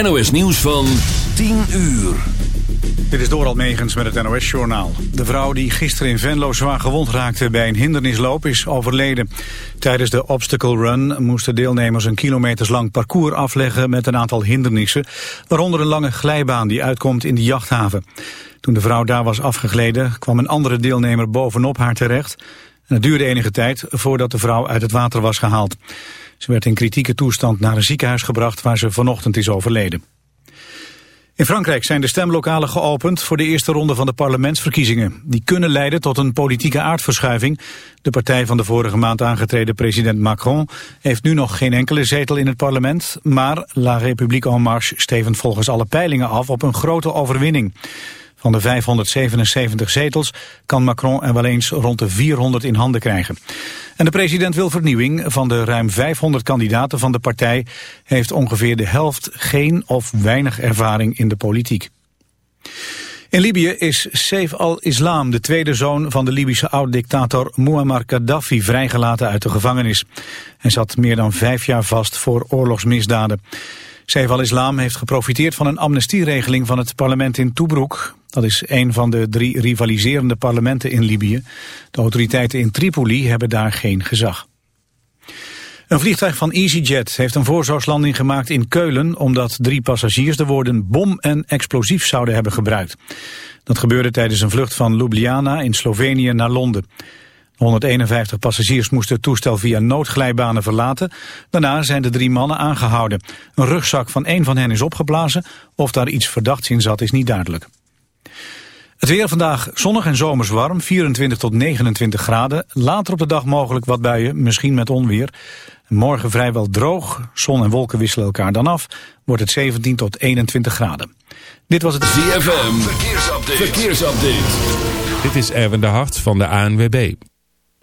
NOS Nieuws van 10 uur. Dit is Doral Megens met het NOS-journaal. De vrouw die gisteren in Venlo zwaar gewond raakte bij een hindernisloop is overleden. Tijdens de obstacle run moesten deelnemers een kilometerslang parcours afleggen met een aantal hindernissen. Waaronder een lange glijbaan die uitkomt in de jachthaven. Toen de vrouw daar was afgegleden kwam een andere deelnemer bovenop haar terecht. En het duurde enige tijd voordat de vrouw uit het water was gehaald. Ze werd in kritieke toestand naar een ziekenhuis gebracht waar ze vanochtend is overleden. In Frankrijk zijn de stemlokalen geopend voor de eerste ronde van de parlementsverkiezingen. Die kunnen leiden tot een politieke aardverschuiving. De partij van de vorige maand aangetreden president Macron heeft nu nog geen enkele zetel in het parlement. Maar La République en Marche stevend volgens alle peilingen af op een grote overwinning. Van de 577 zetels kan Macron er wel eens rond de 400 in handen krijgen. En de president wil vernieuwing. Van de ruim 500 kandidaten van de partij heeft ongeveer de helft geen of weinig ervaring in de politiek. In Libië is Saif al-Islam, de tweede zoon van de Libische oud-dictator Muammar Gaddafi, vrijgelaten uit de gevangenis. Hij zat meer dan vijf jaar vast voor oorlogsmisdaden. Saif al-Islam heeft geprofiteerd van een amnestieregeling van het parlement in Tobruk. Dat is een van de drie rivaliserende parlementen in Libië. De autoriteiten in Tripoli hebben daar geen gezag. Een vliegtuig van EasyJet heeft een voorzorgslanding gemaakt in Keulen... omdat drie passagiers de woorden bom en explosief zouden hebben gebruikt. Dat gebeurde tijdens een vlucht van Ljubljana in Slovenië naar Londen. 151 passagiers moesten het toestel via noodglijbanen verlaten. Daarna zijn de drie mannen aangehouden. Een rugzak van één van hen is opgeblazen. Of daar iets verdachts in zat is niet duidelijk. Het weer vandaag zonnig en zomers warm, 24 tot 29 graden. Later op de dag mogelijk wat buien, misschien met onweer. Morgen vrijwel droog, zon en wolken wisselen elkaar dan af. Wordt het 17 tot 21 graden. Dit was het ZFM, verkeersupdate. verkeersupdate. Dit is Erwin de Hart van de ANWB.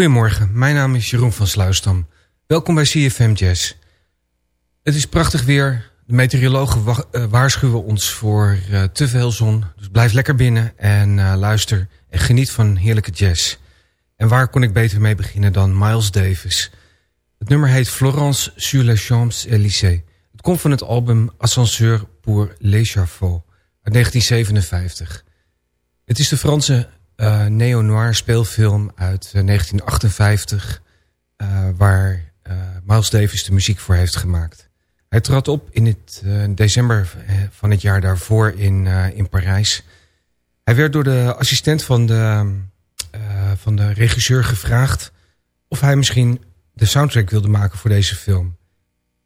Goedemorgen, mijn naam is Jeroen van Sluisdam. Welkom bij CFM Jazz. Het is prachtig weer. De meteorologen eh, waarschuwen ons voor uh, te veel zon. Dus blijf lekker binnen en uh, luister en geniet van heerlijke jazz. En waar kon ik beter mee beginnen dan Miles Davis? Het nummer heet Florence sur les Champs-Élysées. Het komt van het album Ascenseur pour l'échafaud uit 1957. Het is de Franse uh, neo-noir speelfilm uit 1958... Uh, waar uh, Miles Davis de muziek voor heeft gemaakt. Hij trad op in het december van het jaar daarvoor in, in Parijs. Hij werd door de assistent van de, van de regisseur gevraagd... of hij misschien de soundtrack wilde maken voor deze film.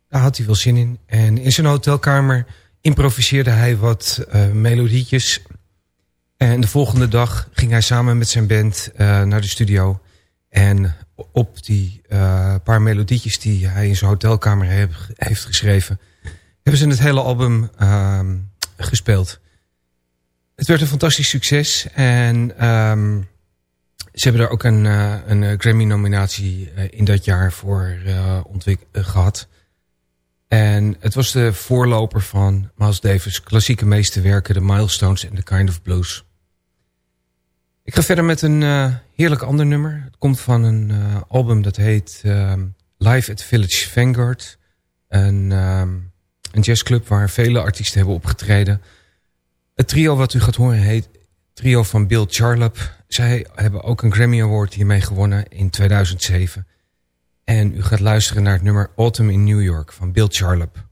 Daar had hij wel zin in. En in zijn hotelkamer improviseerde hij wat melodietjes en de volgende dag ging hij samen met zijn band uh, naar de studio. En op die uh, paar melodietjes die hij in zijn hotelkamer heeft geschreven... hebben ze het hele album uh, gespeeld. Het werd een fantastisch succes. En um, ze hebben er ook een, uh, een Grammy-nominatie in dat jaar voor gehad. En het was de voorloper van Miles Davis' klassieke meesterwerken... de Milestones en The Kind of Blues. Ik ga verder met een uh, heerlijk ander nummer. Het komt van een uh, album dat heet uh, Live at Village Vanguard. Een, een jazzclub waar vele artiesten hebben opgetreden. Het trio wat u gaat horen heet trio van Bill Charlap. Zij hebben ook een Grammy Award hiermee gewonnen in 2007. En u gaat luisteren naar het nummer Autumn in New York van Bill Charlap.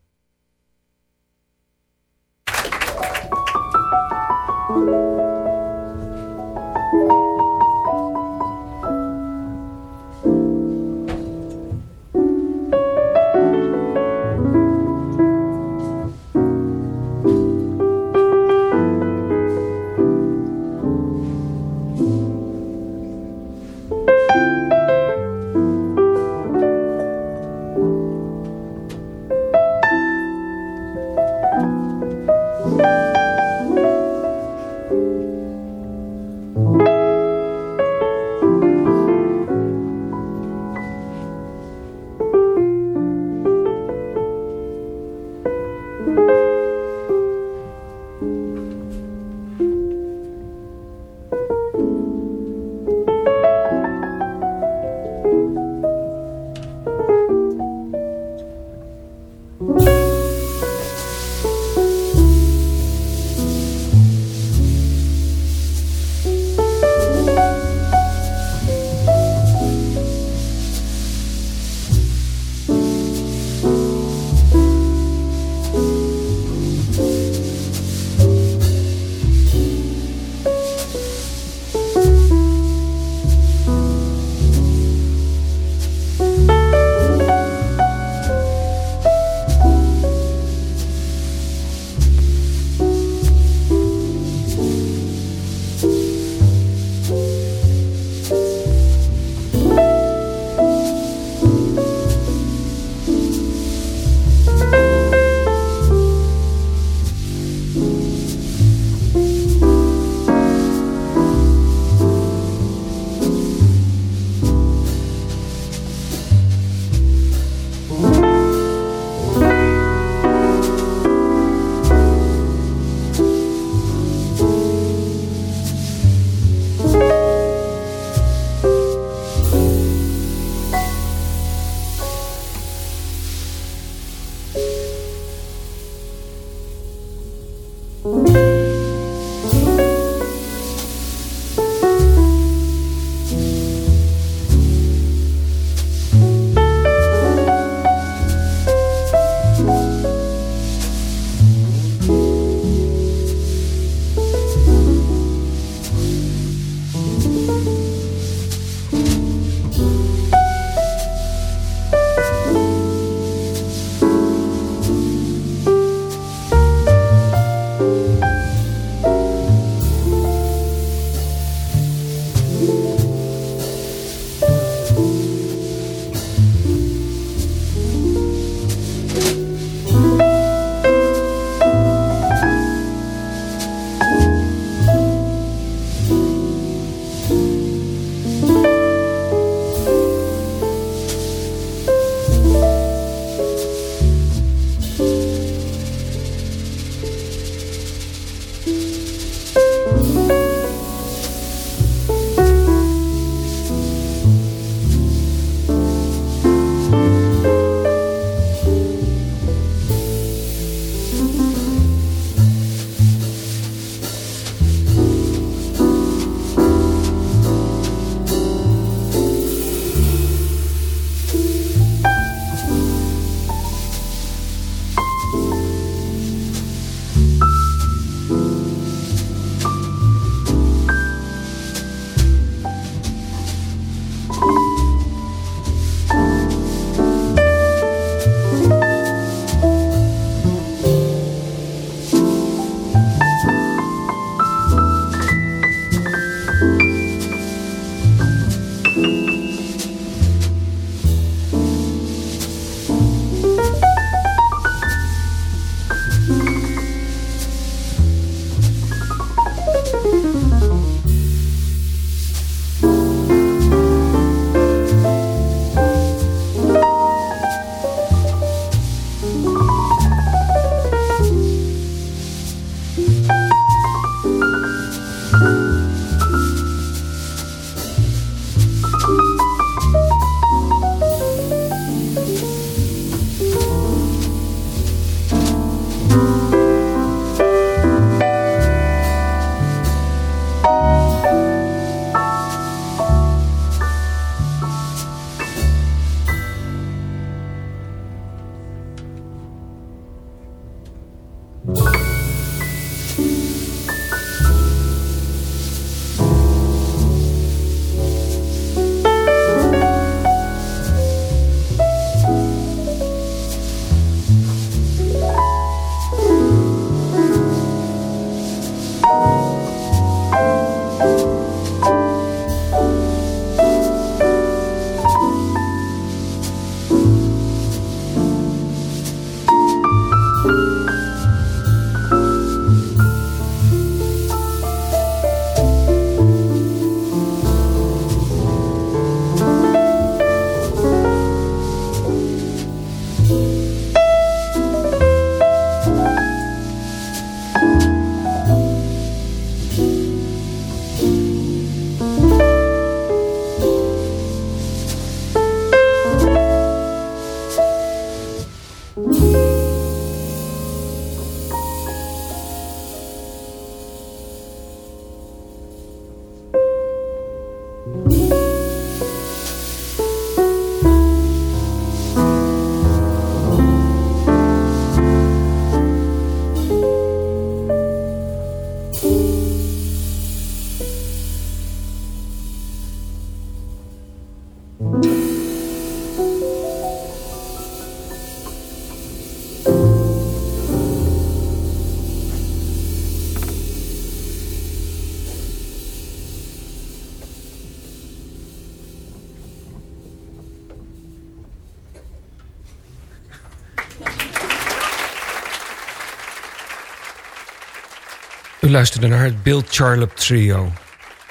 Luisterde naar het Bill Charlap Trio.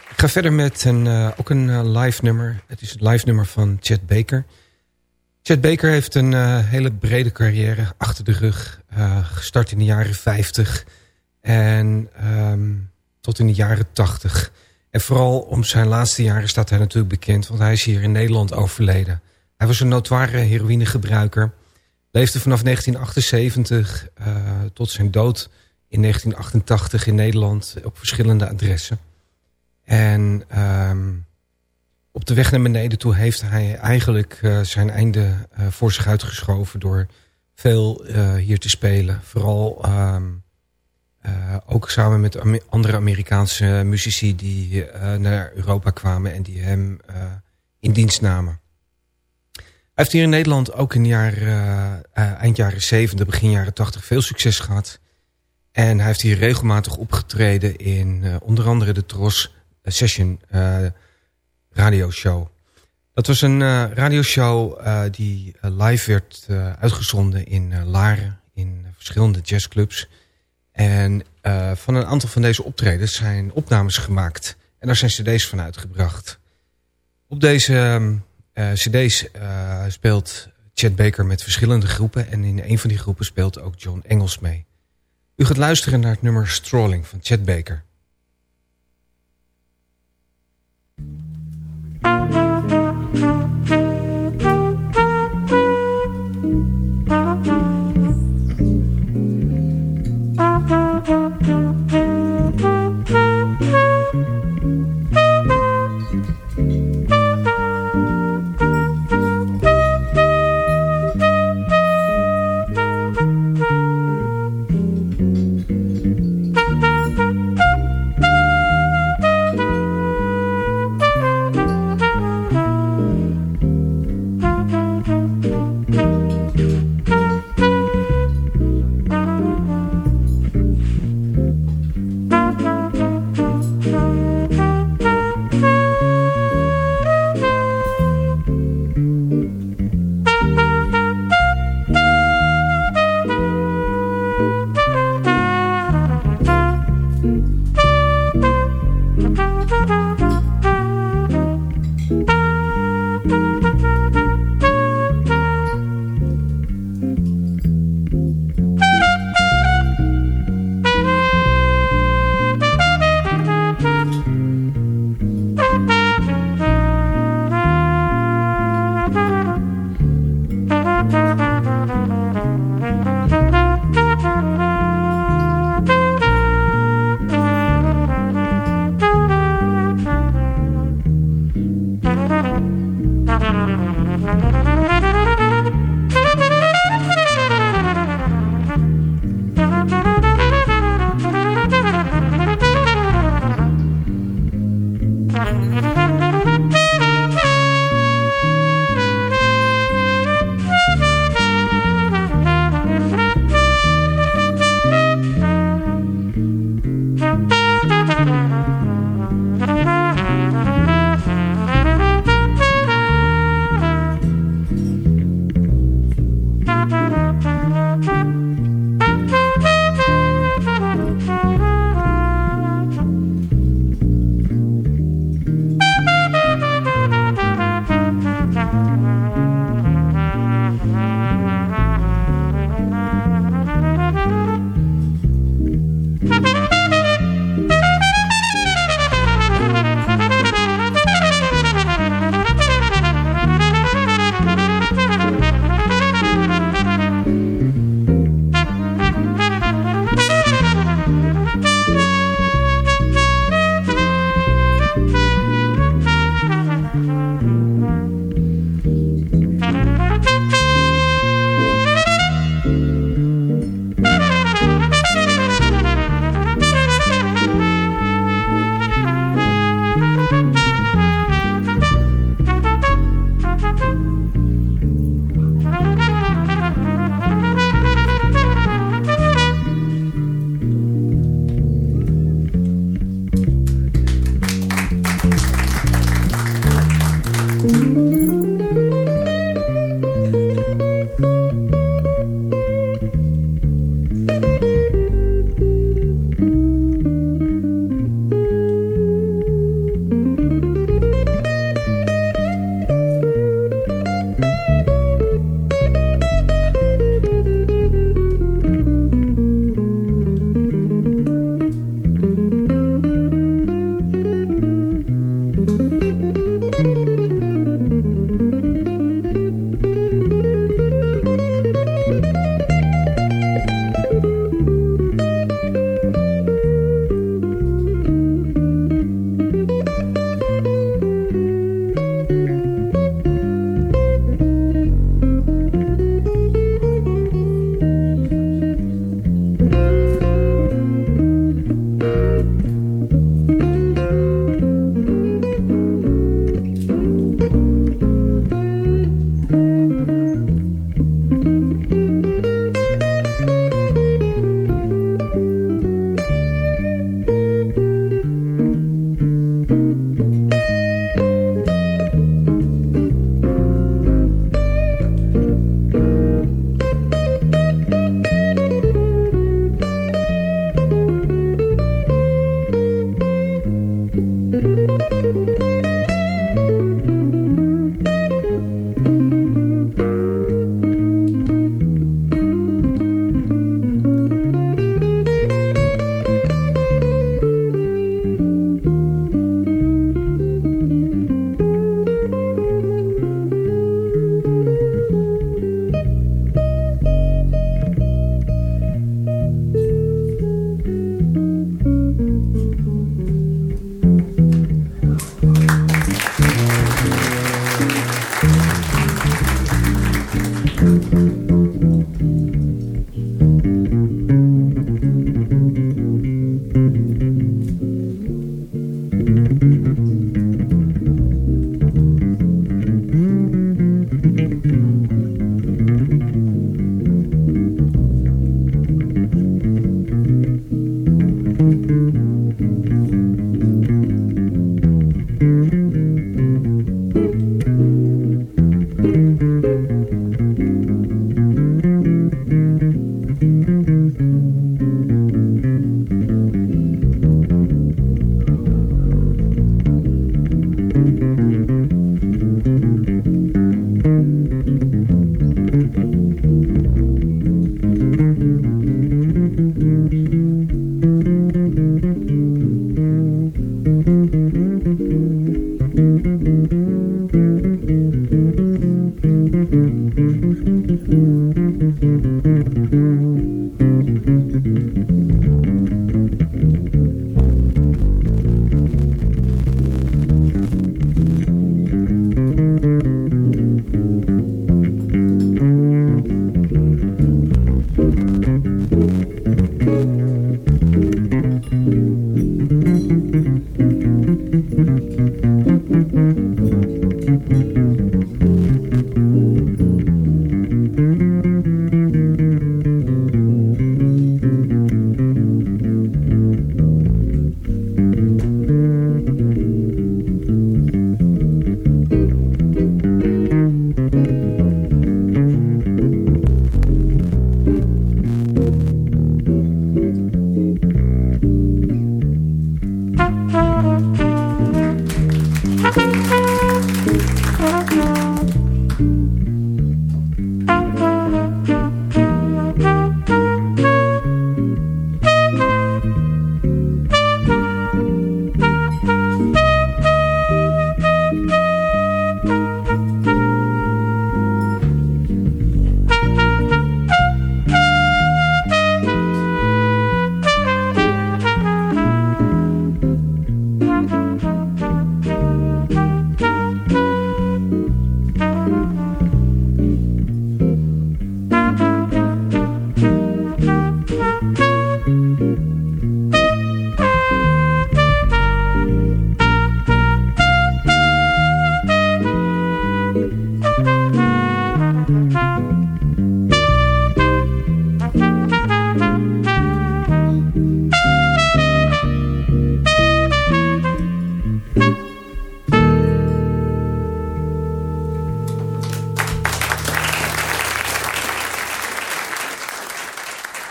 Ik ga verder met een, uh, ook een uh, live nummer. Het is het live nummer van Chet Baker. Chet Baker heeft een uh, hele brede carrière achter de rug. gestart in de jaren 50 en um, tot in de jaren 80. En vooral om zijn laatste jaren staat hij natuurlijk bekend... want hij is hier in Nederland overleden. Hij was een notoire heroïnegebruiker. Leefde vanaf 1978 tot zijn dood in 1988 in Nederland op verschillende adressen. En um, op de weg naar beneden toe heeft hij eigenlijk uh, zijn einde uh, voor zich uitgeschoven... door veel hier te spelen. Vooral um, ook samen met andere Amerikaanse muzici die naar Europa kwamen... en die hem in dienst namen. Hij heeft hier in Nederland ook in jaar, eind jaren 70, begin jaren 80 veel succes gehad... En hij heeft hier regelmatig opgetreden in uh, onder andere de Tros Session uh, radioshow. Dat was een uh, radioshow die live werd uitgezonden in Laren, in verschillende jazzclubs. En van een aantal van deze optredens zijn opnames gemaakt. En daar zijn cd's van uitgebracht. Op deze cd's speelt Chet Baker met verschillende groepen. En in een van die groepen speelt ook John Engels mee. U gaat luisteren naar het nummer Strolling van Chet Baker.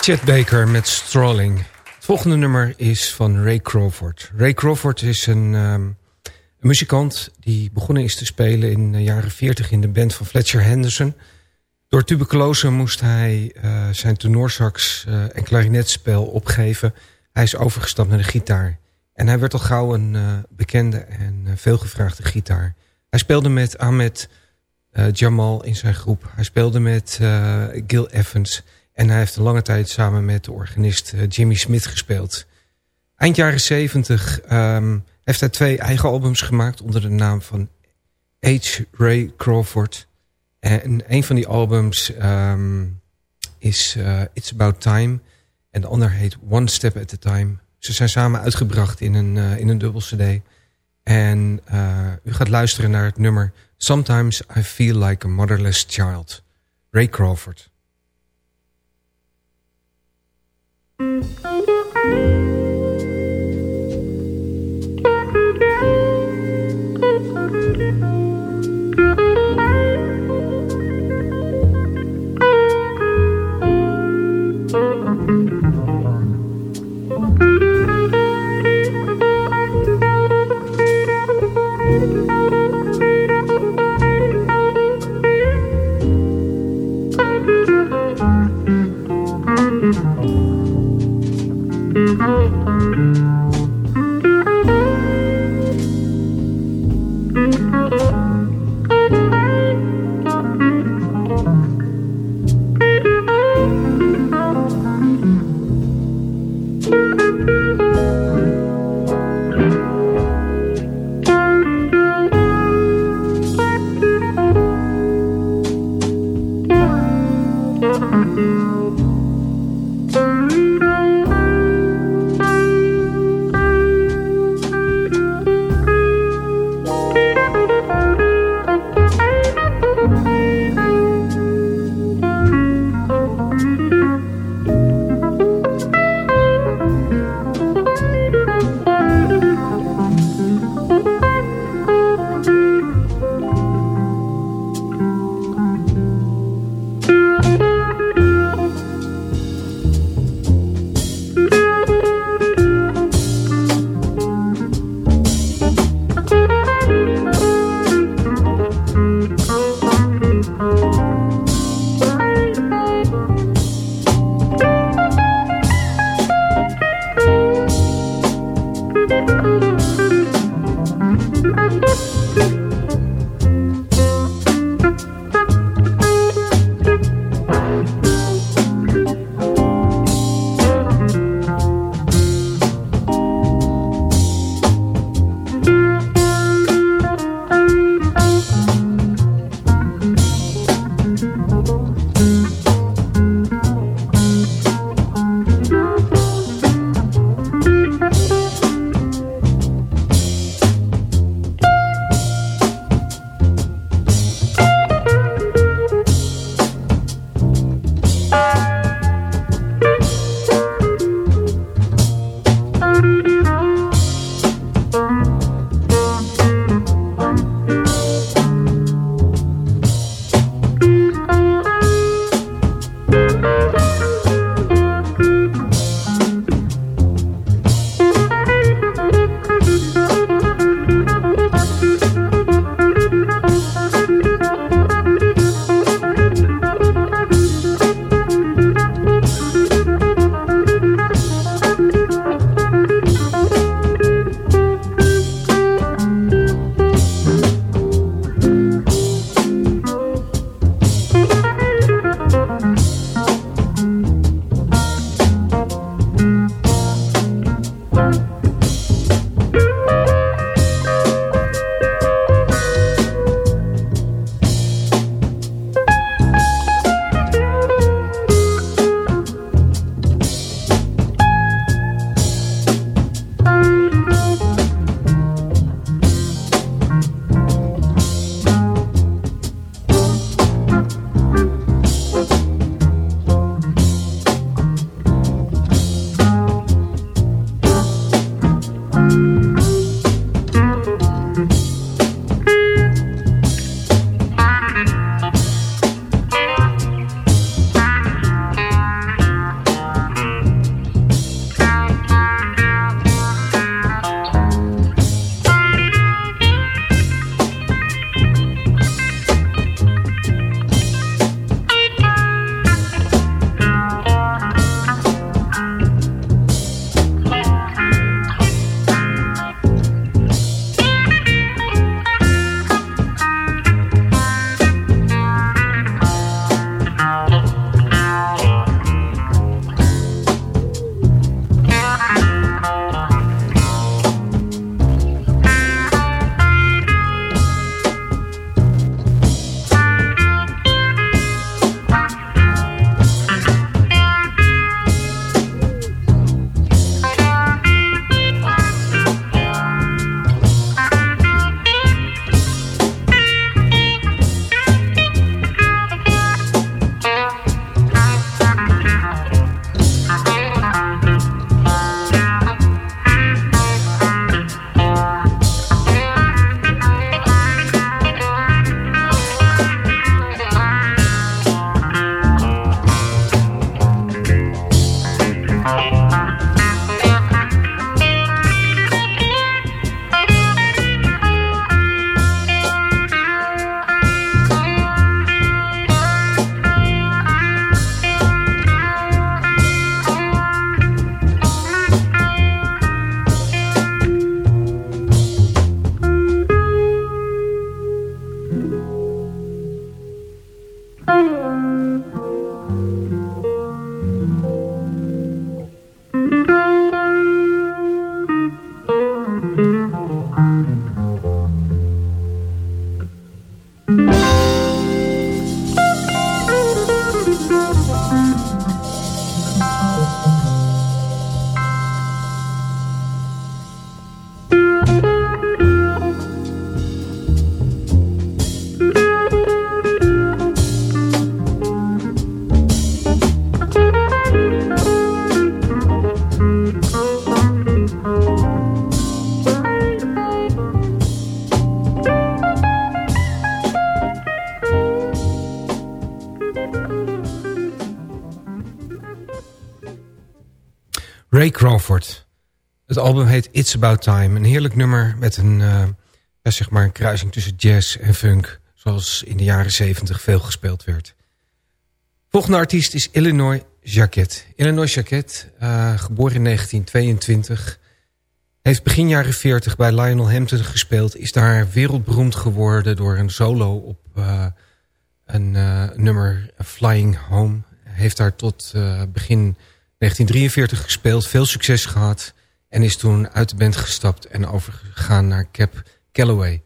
Chet Baker met Strolling. Het volgende nummer is van Ray Crawford. Ray Crawford is een, een muzikant die begonnen is te spelen in de jaren 40 in de band van Fletcher Henderson. Door tuberculose moest hij uh, zijn tenorsax uh, en klarinetspel opgeven. Hij is overgestapt naar de gitaar. En hij werd al gauw een uh, bekende en veelgevraagde gitaar. Hij speelde met Ahmed Jamal in zijn groep. Hij speelde met Gil Evans... En hij heeft een lange tijd samen met de organist uh, Jimmy Smith gespeeld. Eind jaren 70 um, heeft hij twee eigen albums gemaakt onder de naam van H. Ray Crawford. En een van die albums um, is uh, It's About Time. En de ander heet One Step at a Time. Ze zijn samen uitgebracht in een, uh, in een dubbel cd. En u gaat luisteren naar het nummer Sometimes I Feel Like a Motherless Child. Ray Crawford. Ray Het album heet It's About Time. Een heerlijk nummer met een, uh, ja, zeg maar een kruising tussen jazz en funk. Zoals in de jaren 70 veel gespeeld werd. Volgende artiest is Illinois Jacquet. Illinois Jacquet, uh, geboren in 1922. Heeft begin jaren 40 bij Lionel Hampton gespeeld. Is daar wereldberoemd geworden door een solo op uh, een nummer Flying Home. Heeft daar tot begin 1943 gespeeld, veel succes gehad... en is toen uit de band gestapt en overgegaan naar Cap Calloway.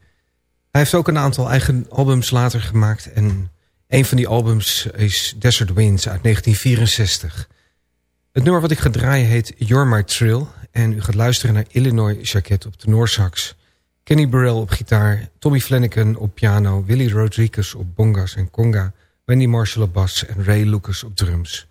Hij heeft ook een aantal eigen albums later gemaakt... en een van die albums is Desert Winds uit 1964. Het nummer wat ik ga draaien heet You're My Trill... en u gaat luisteren naar Illinois Jacket op de Noorsax... Kenny Burrell op gitaar, Tommy Flanagan op piano... Willie Rodriguez op bongas en conga... Wendy Marshall op bas en Ray Lucas op drums...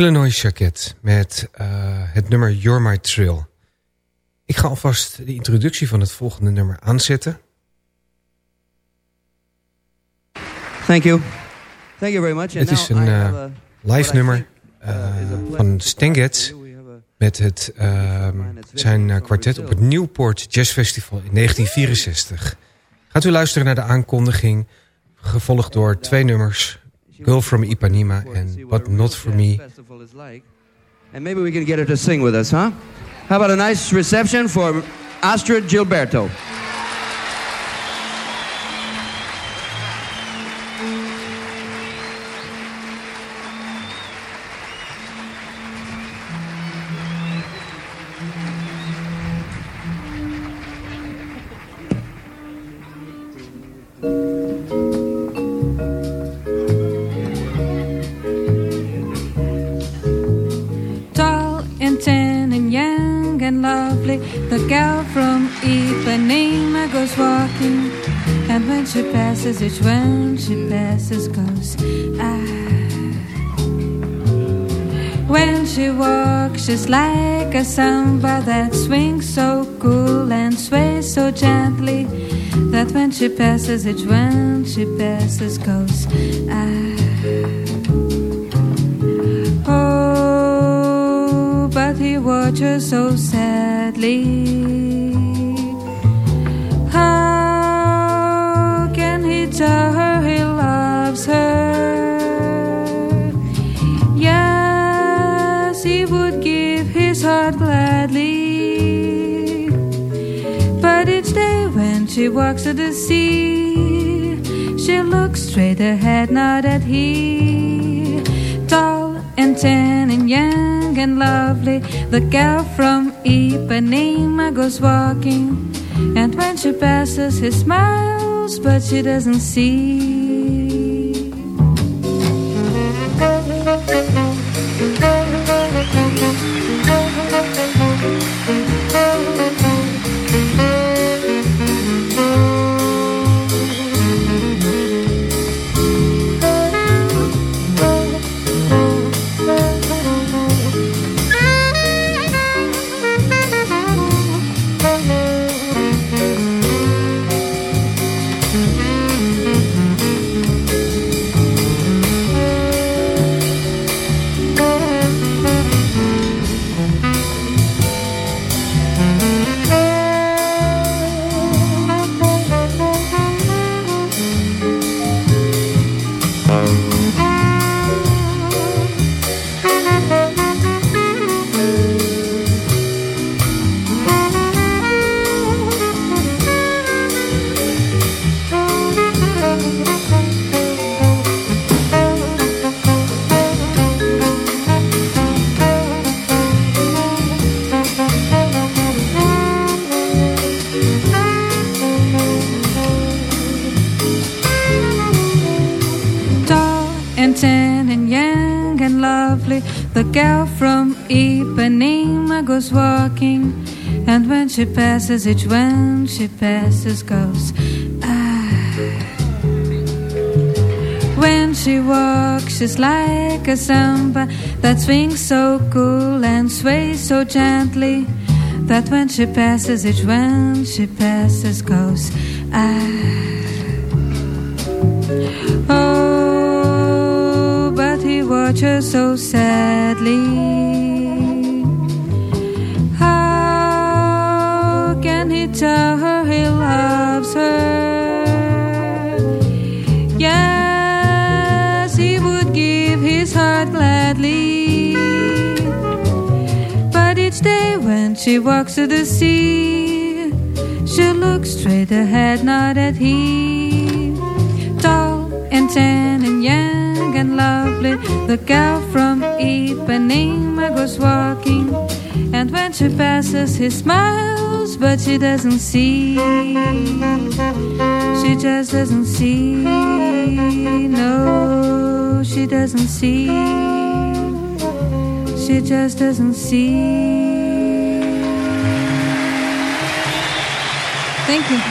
Illinois Jacket met uh, het nummer You're My Trill. Ik ga alvast de introductie van het volgende nummer aanzetten. Thank you. Thank you very much. het is een uh, live nummer van Stengets met het, uh, zijn kwartet op het Newport Jazz Festival in 1964. Gaat u luisteren naar de aankondiging, gevolgd door twee nummers... Girl from Ipanema and But Not For Me. And maybe we can get her to sing with us, huh? How about a nice reception for Astrid Gilberto? Samba that swings so cool and sways so gently that when she passes, each one she passes goes. Each day when she walks to the sea, she looks straight ahead, not at he. Tall and tan and young and lovely. The girl from Ipanema goes walking, and when she passes, he smiles, but she doesn't see. she passes, each one she passes goes. Ah. When she walks, she's like a samba that swings so cool and sways so gently that when she passes, each one she passes goes. Ah. Oh, but he watches so sadly. Tell her he loves her. Yes, he would give his heart gladly. But each day when she walks to the sea, she looks straight ahead, not at him. Tall and tan and young and lovely, the girl from Ipanema goes walking. And when she passes, he smiles, but she doesn't see. She just doesn't see. No, she doesn't see. She just doesn't see. Thank you.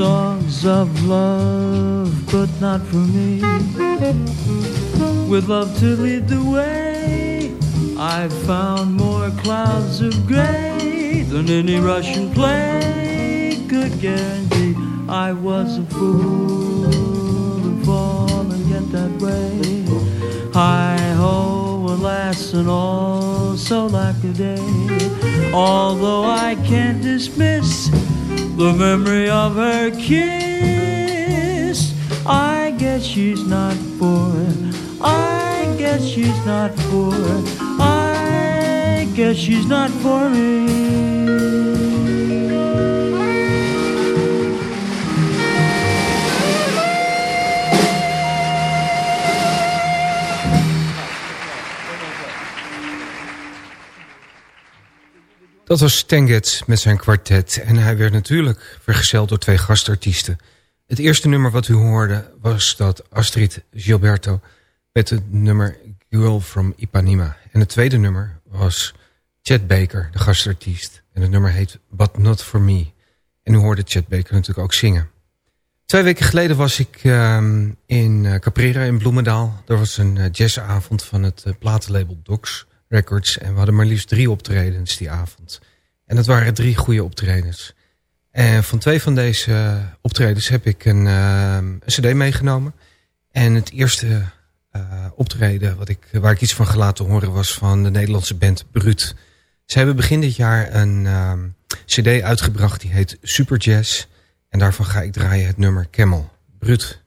Of love, but not for me. With love to lead the way, I've found more clouds of gray than any Russian play could guarantee. I was a fool to fall and get that way. Hi ho, alas, and all so lack a day. Although I can't dismiss the memory of her kiss, I guess she's not for. I guess she's not for. I guess she's not for me. Dat was Stenget met zijn kwartet. En hij werd natuurlijk vergezeld door twee gastartiesten. Het eerste nummer wat u hoorde was dat Astrid Gilberto... met het nummer Girl from Ipanema. En het tweede nummer was Chet Baker, de gastartiest. En het nummer heet But Not For Me. En u hoorde Chet Baker natuurlijk ook zingen. Twee weken geleden was ik um, in uh, Caprera in Bloemendaal. Er was een uh, jazzavond van het uh, platenlabel Docs... Records. En we hadden maar liefst drie optredens die avond. En dat waren drie goede optredens. En van twee van deze optredens heb ik een, een cd meegenomen. En het eerste uh, optreden wat ik, waar ik iets van gelaten horen was van de Nederlandse band Brut. Ze hebben begin dit jaar een uh, cd uitgebracht die heet Super Jazz. En daarvan ga ik draaien het nummer Camel. Brut.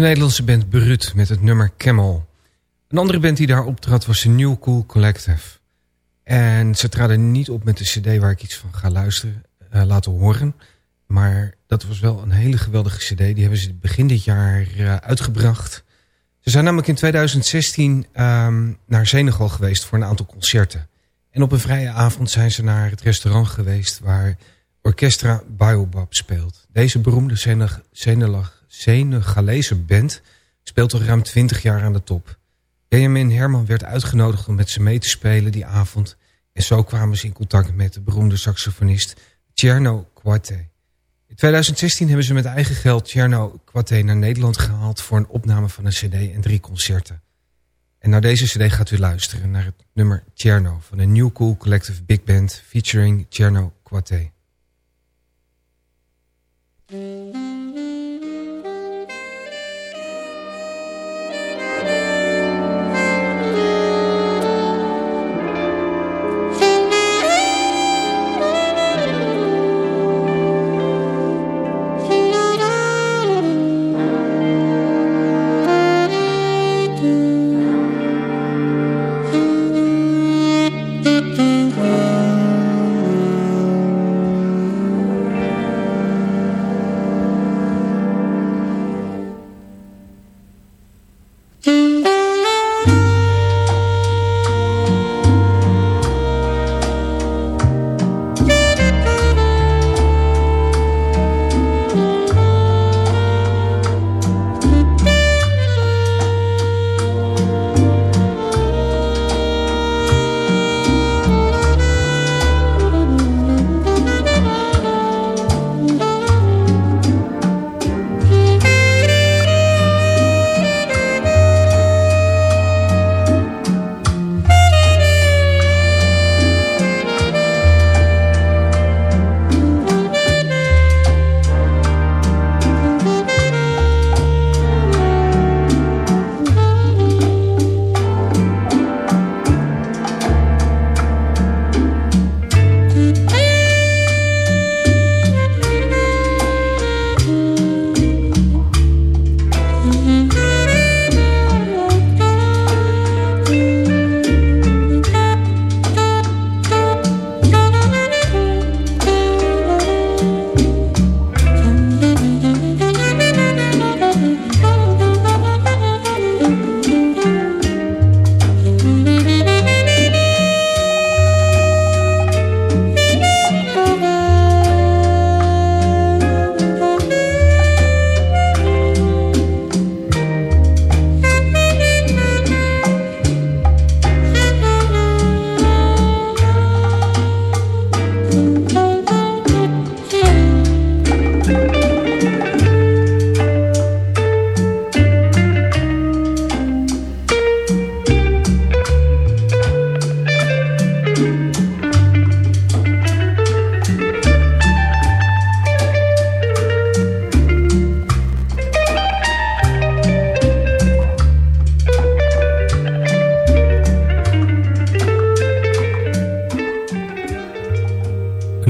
De Nederlandse band Brut met het nummer Camel. Een andere band die daar optrad was de New Cool Collective. En ze traden niet op met de cd waar ik iets van ga luisteren, uh, laten horen. Maar dat was wel een hele geweldige cd. Die hebben ze begin dit jaar uh, uitgebracht. Ze zijn namelijk in 2016 um, naar Senegal geweest voor een aantal concerten. En op een vrije avond zijn ze naar het restaurant geweest waar Orchestra Baobab speelt. Deze beroemde Senegalese band speelt al ruim 20 jaar aan de top. Benjamin Herman werd uitgenodigd om met ze mee te spelen die avond. En zo kwamen ze in contact met de beroemde saxofonist Tjerno Kwate. In 2016 hebben ze met eigen geld Tjerno Kwate naar Nederland gehaald... voor een opname van een cd en drie concerten. En naar deze cd gaat u luisteren naar het nummer Tjerno... van de New Cool Collective Big Band featuring Tjerno Kwate.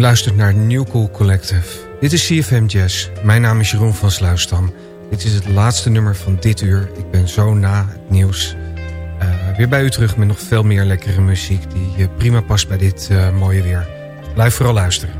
Luistert naar New Cool Collective. Dit is CFM Jazz. Mijn naam is Jeroen van Sluisdam. Dit is het laatste nummer van dit uur. Ik ben zo na het nieuws uh, weer bij u terug met nog veel meer lekkere muziek... die uh, prima past bij dit uh, mooie weer. Blijf vooral luisteren.